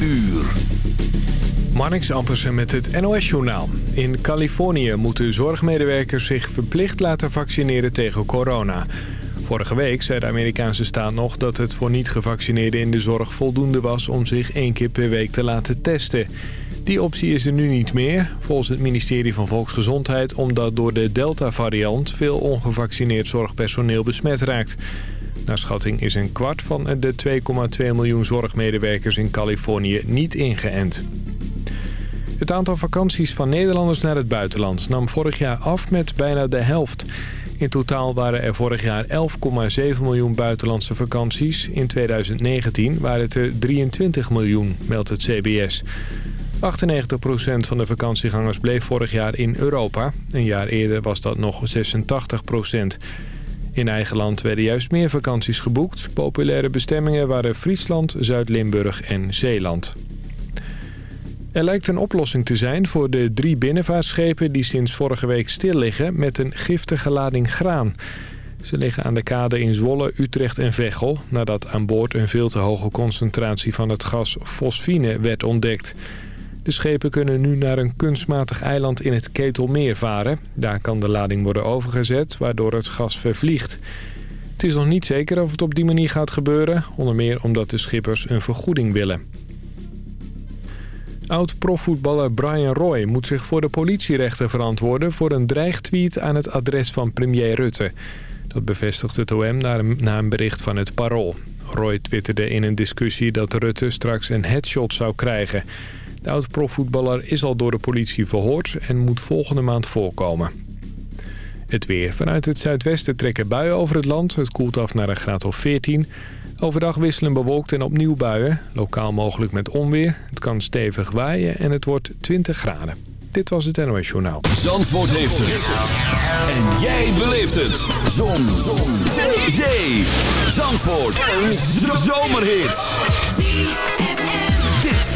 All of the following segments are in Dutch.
uur. Marnix Ampersen met het NOS-journaal. In Californië moeten zorgmedewerkers zich verplicht laten vaccineren tegen corona. Vorige week zei de Amerikaanse staat nog dat het voor niet-gevaccineerden in de zorg voldoende was om zich één keer per week te laten testen. Die optie is er nu niet meer, volgens het ministerie van Volksgezondheid... omdat door de Delta-variant veel ongevaccineerd zorgpersoneel besmet raakt. Naar schatting is een kwart van de 2,2 miljoen zorgmedewerkers in Californië niet ingeënt. Het aantal vakanties van Nederlanders naar het buitenland nam vorig jaar af met bijna de helft. In totaal waren er vorig jaar 11,7 miljoen buitenlandse vakanties. In 2019 waren het er 23 miljoen, meldt het CBS. 98% van de vakantiegangers bleef vorig jaar in Europa. Een jaar eerder was dat nog 86%. In eigen land werden juist meer vakanties geboekt. Populaire bestemmingen waren Friesland, Zuid-Limburg en Zeeland. Er lijkt een oplossing te zijn voor de drie binnenvaartschepen die sinds vorige week stil liggen met een giftige lading graan. Ze liggen aan de kade in Zwolle, Utrecht en Veghel... nadat aan boord een veel te hoge concentratie van het gas fosfine werd ontdekt. De schepen kunnen nu naar een kunstmatig eiland in het Ketelmeer varen. Daar kan de lading worden overgezet, waardoor het gas vervliegt. Het is nog niet zeker of het op die manier gaat gebeuren... onder meer omdat de schippers een vergoeding willen. Oud-profvoetballer Brian Roy moet zich voor de politierechter verantwoorden... voor een dreigtweet aan het adres van premier Rutte. Dat bevestigt het OM na een bericht van het Parool. Roy twitterde in een discussie dat Rutte straks een headshot zou krijgen. De oud-profvoetballer is al door de politie verhoord en moet volgende maand voorkomen. Het weer. Vanuit het zuidwesten trekken buien over het land. Het koelt af naar een graad of 14. Overdag wisselen bewolkt en opnieuw buien. Lokaal mogelijk met onweer. Het kan stevig waaien en het wordt 20 graden. Dit was het NOS Journaal. Zandvoort heeft het. En jij beleeft het. Zon. Zon. Zee. Zandvoort. Een zomerhit.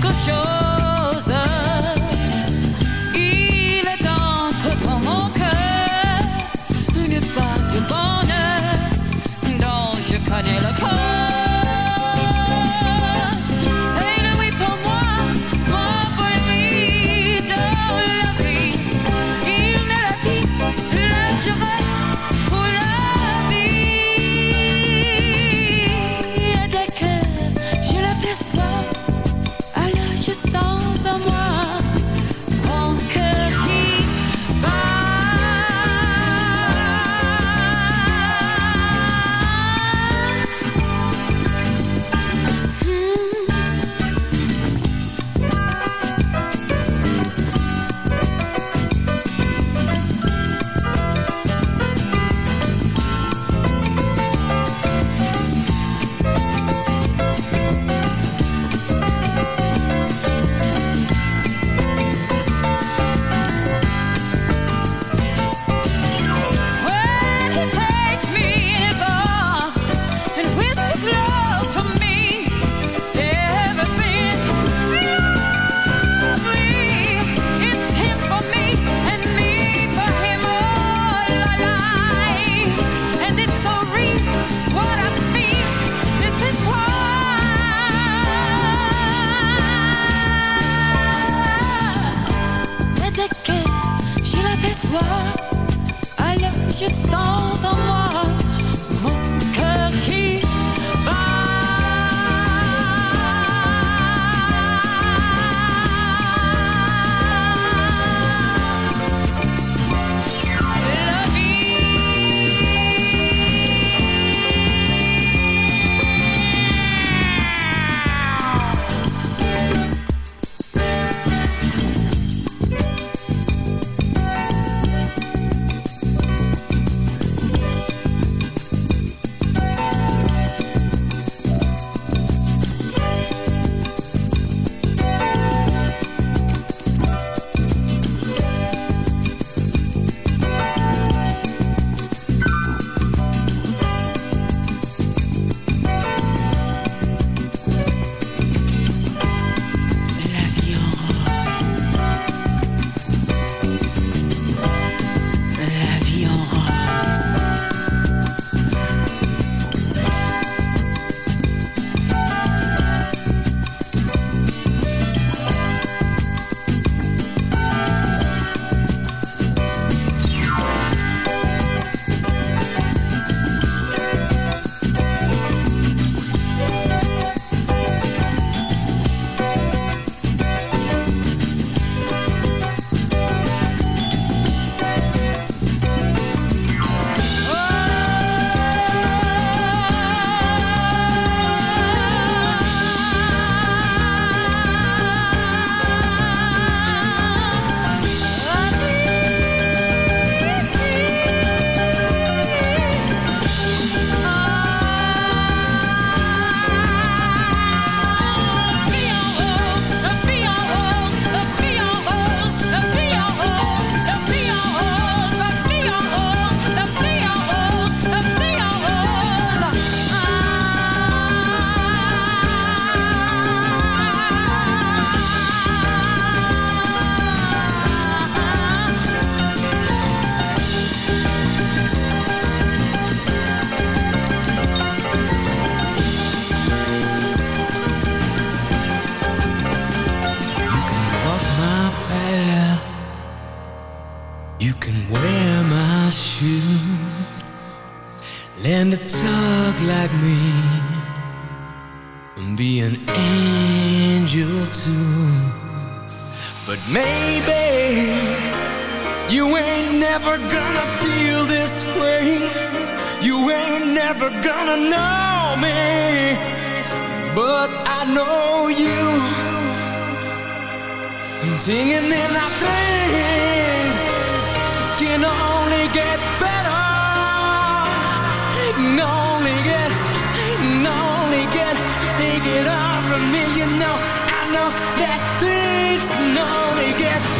disco show. You know, I know that things can only get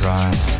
try.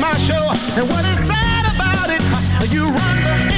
my show and what is sad about it. You run the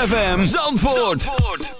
ZFM Zandvoort.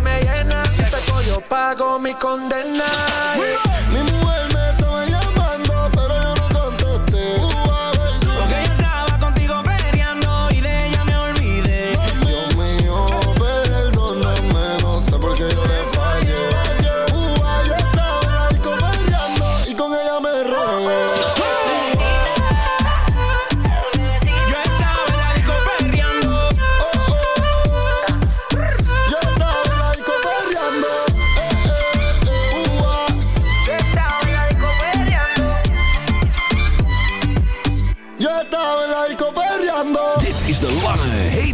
me llena. Si te cojo, pago mi condena.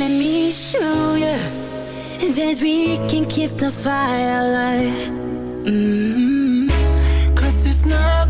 let me show you that we can keep the fire alive. Mm -hmm. Cause it's not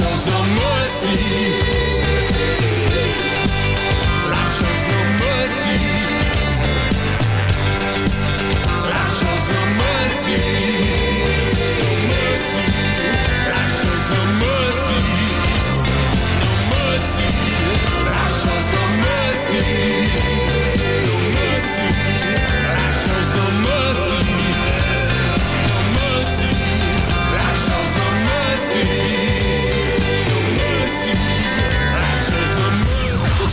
Life shows no mercy. Life shows no mercy. Life shows no mercy. No mercy. Life shows. No mercy.